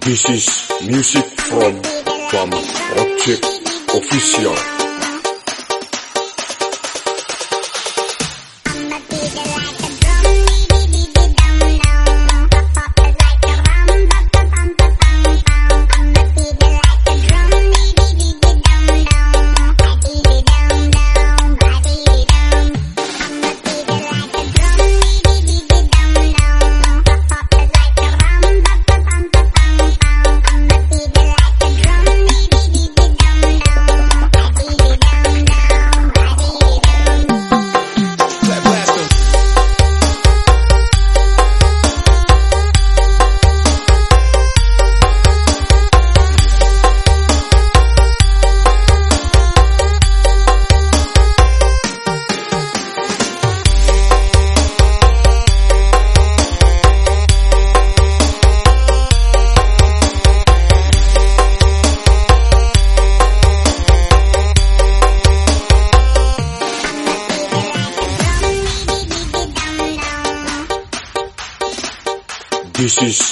This is music from from Object Official. Just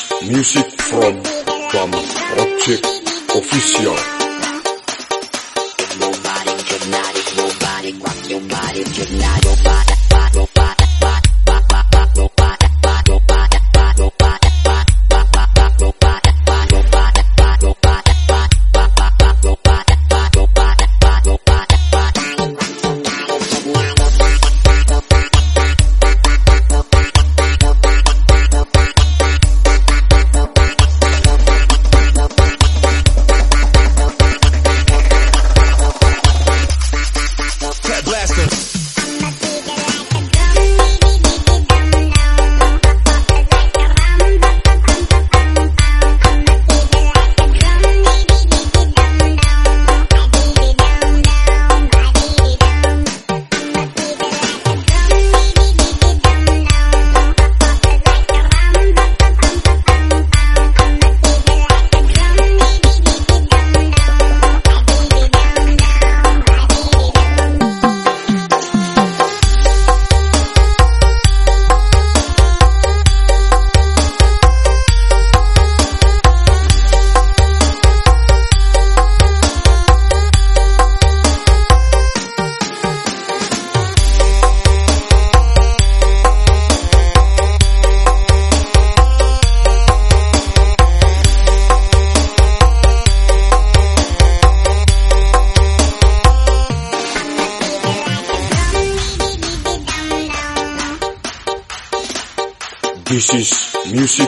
This is music.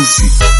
Fans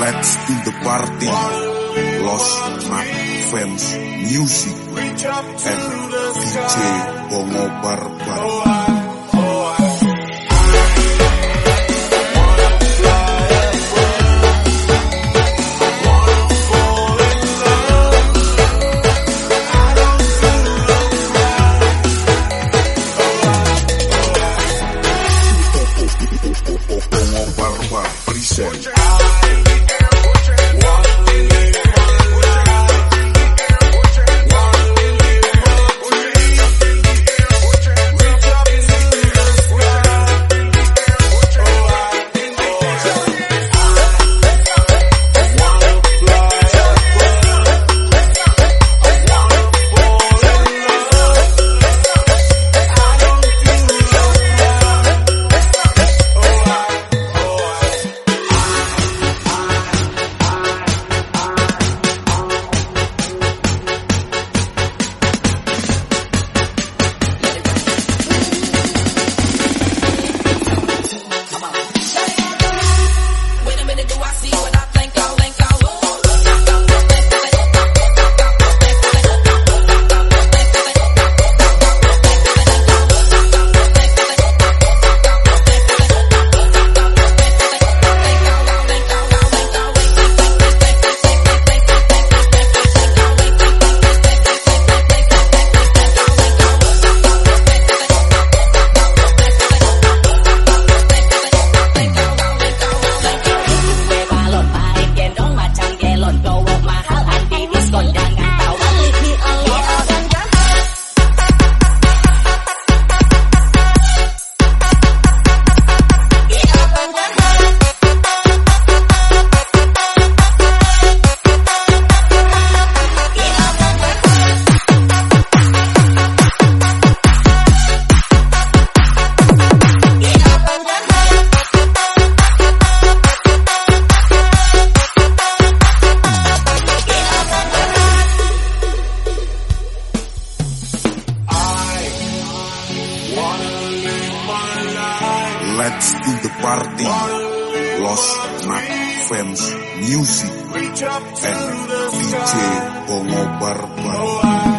Let's do the party. lost my Fans Music and DJ Bongo Barbar. let's do the party. Los mac, Fans Music and DJ Bongo Barbar.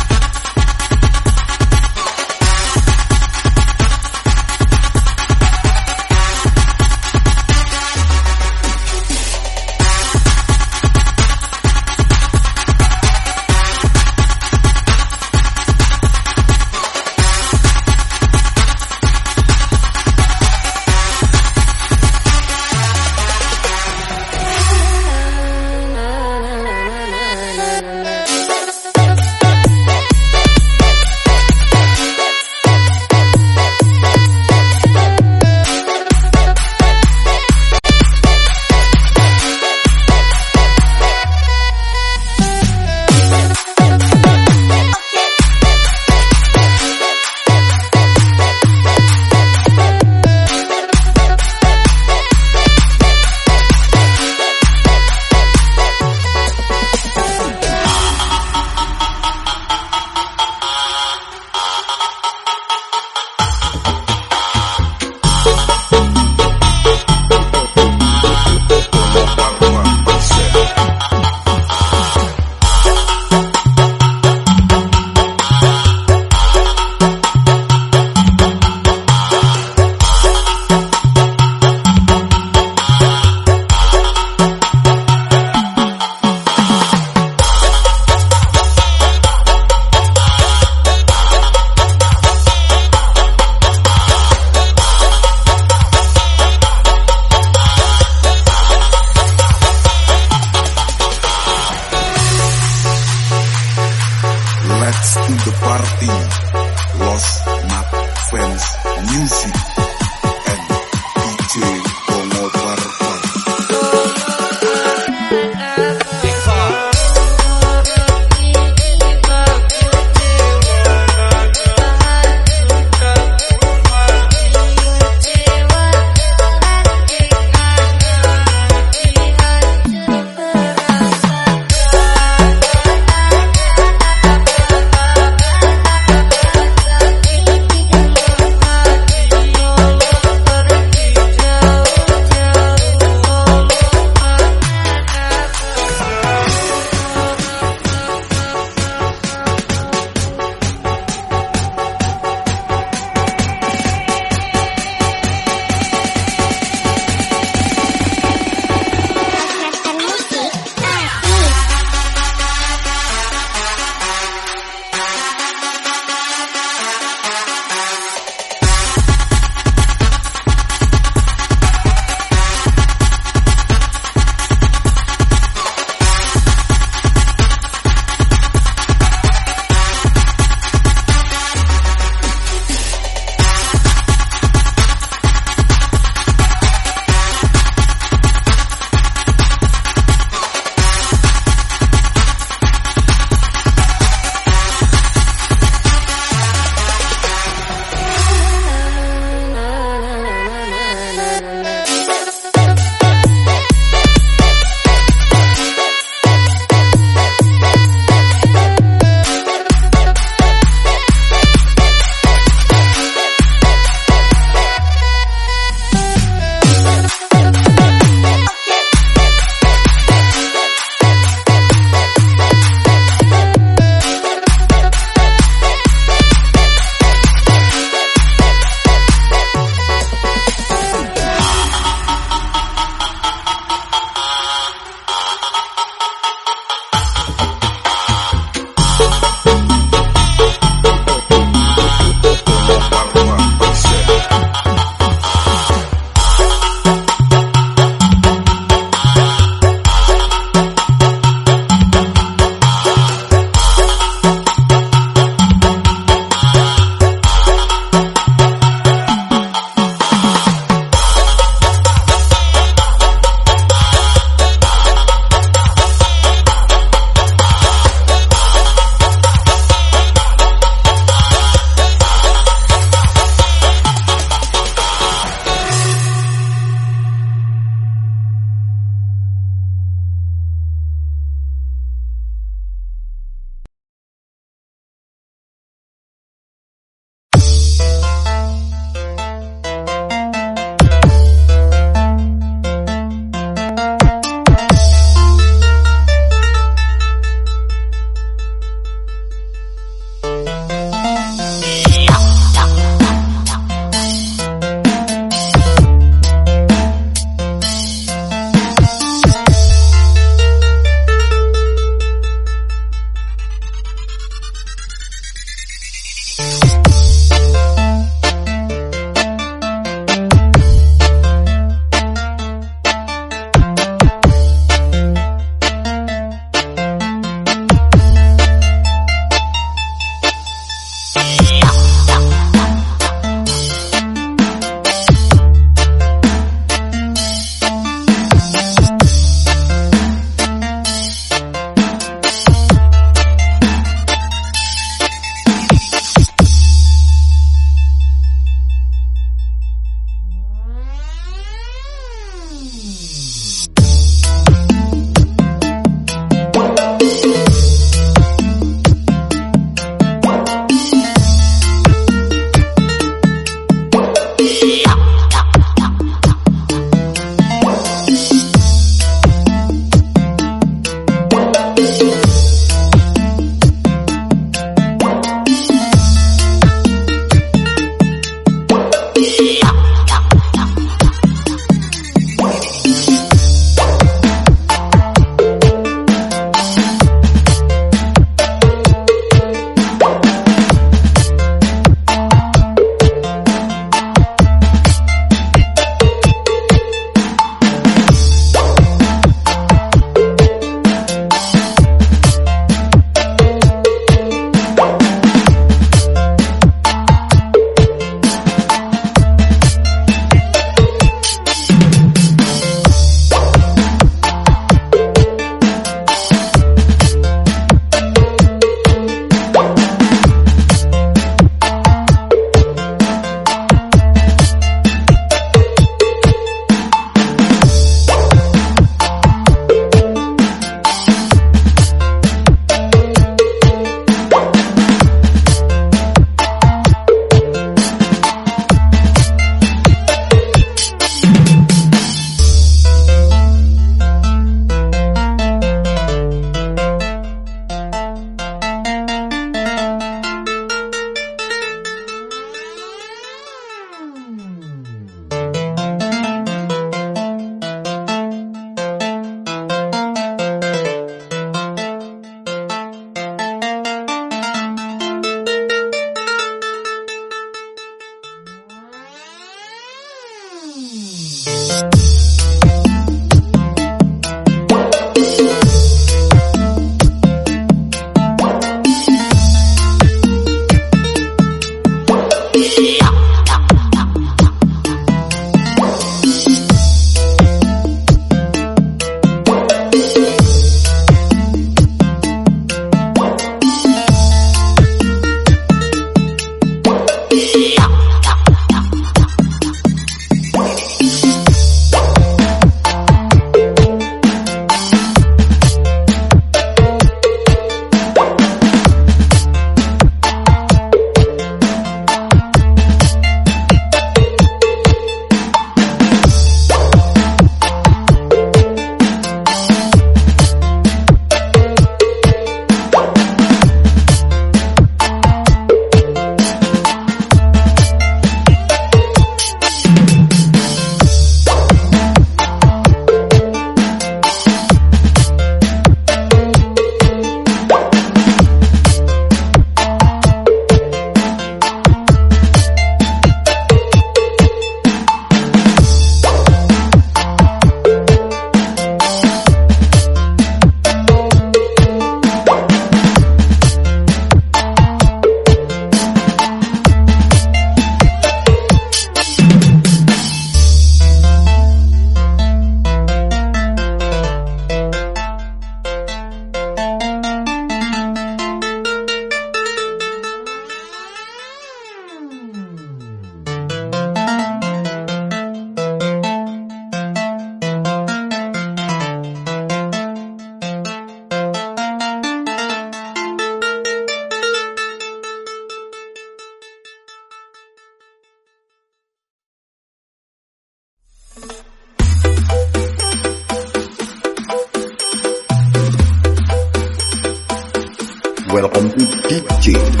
DJ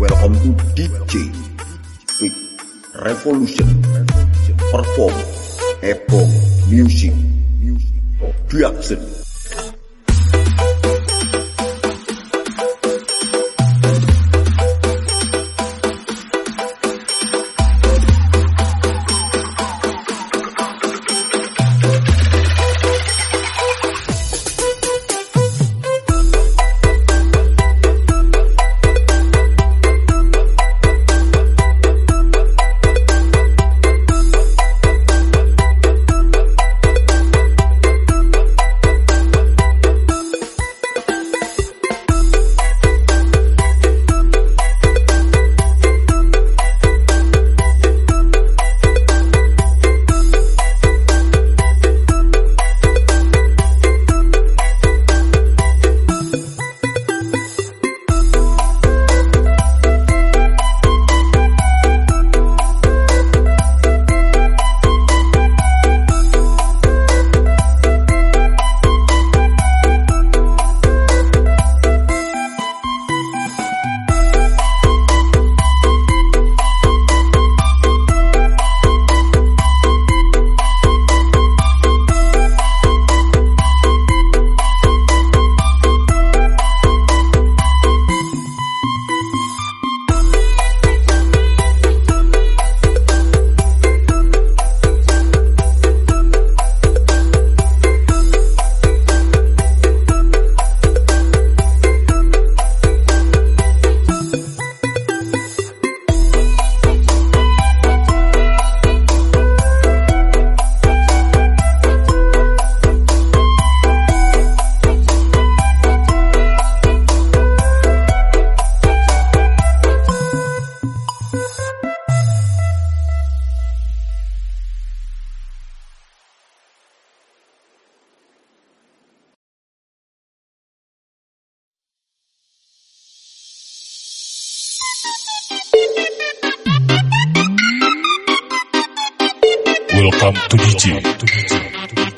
Welcome to DJ Quick Revolution. Perform Ebong Music. Production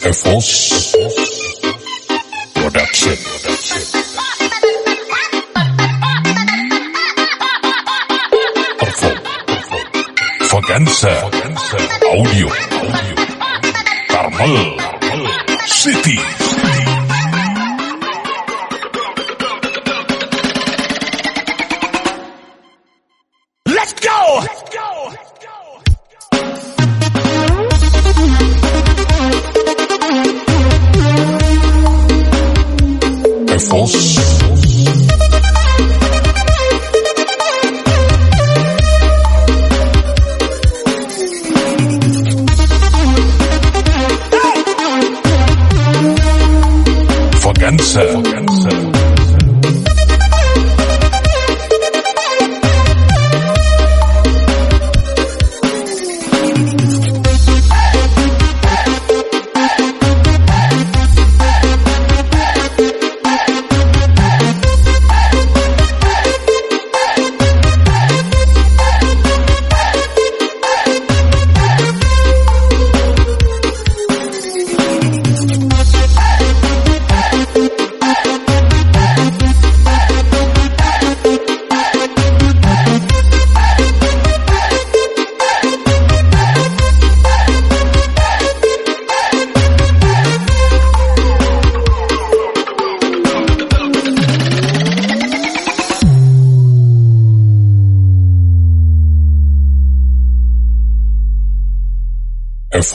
Evos Production. Perform. Vaganza Audio. Carmel City.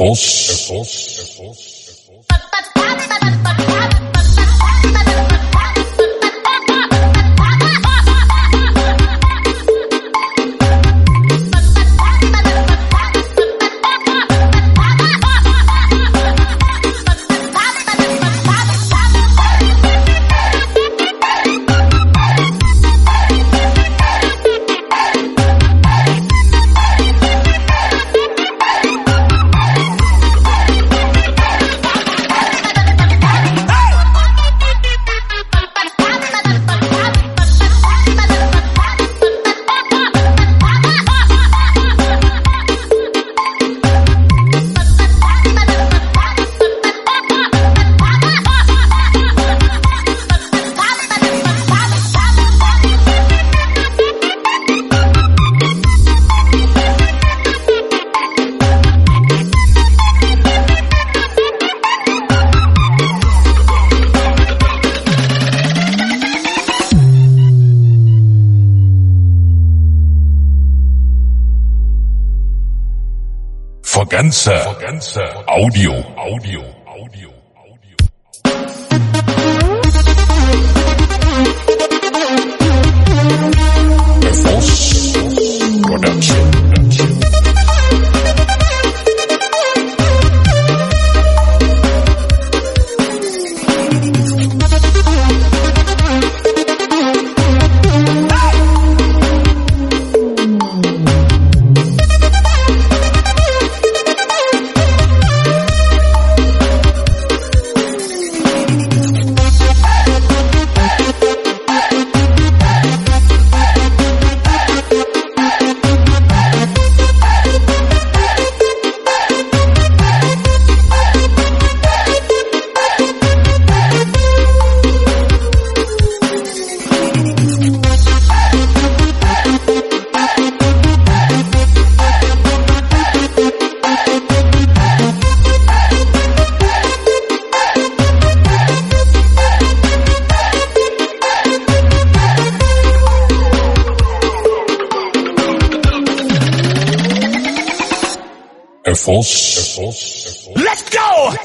Evos Audio. Audio. Audio. Force. Let's go!